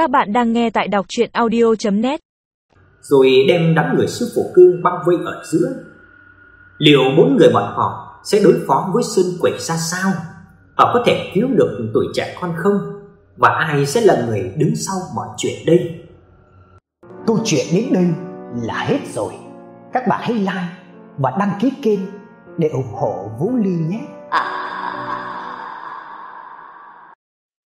Các bạn đang nghe tại đọc chuyện audio.net Rồi đem đám người sư phụ cương bao vây ở giữa Liệu bốn người bọn họ sẽ đối phó với Sơn Quỷ ra sao? Họ có thể cứu được tuổi trẻ con không? Và ai sẽ là người đứng sau mọi chuyện đây? Câu chuyện đến đây là hết rồi. Các bạn hãy like và đăng ký kênh để ủng hộ Vũ Ly nhé.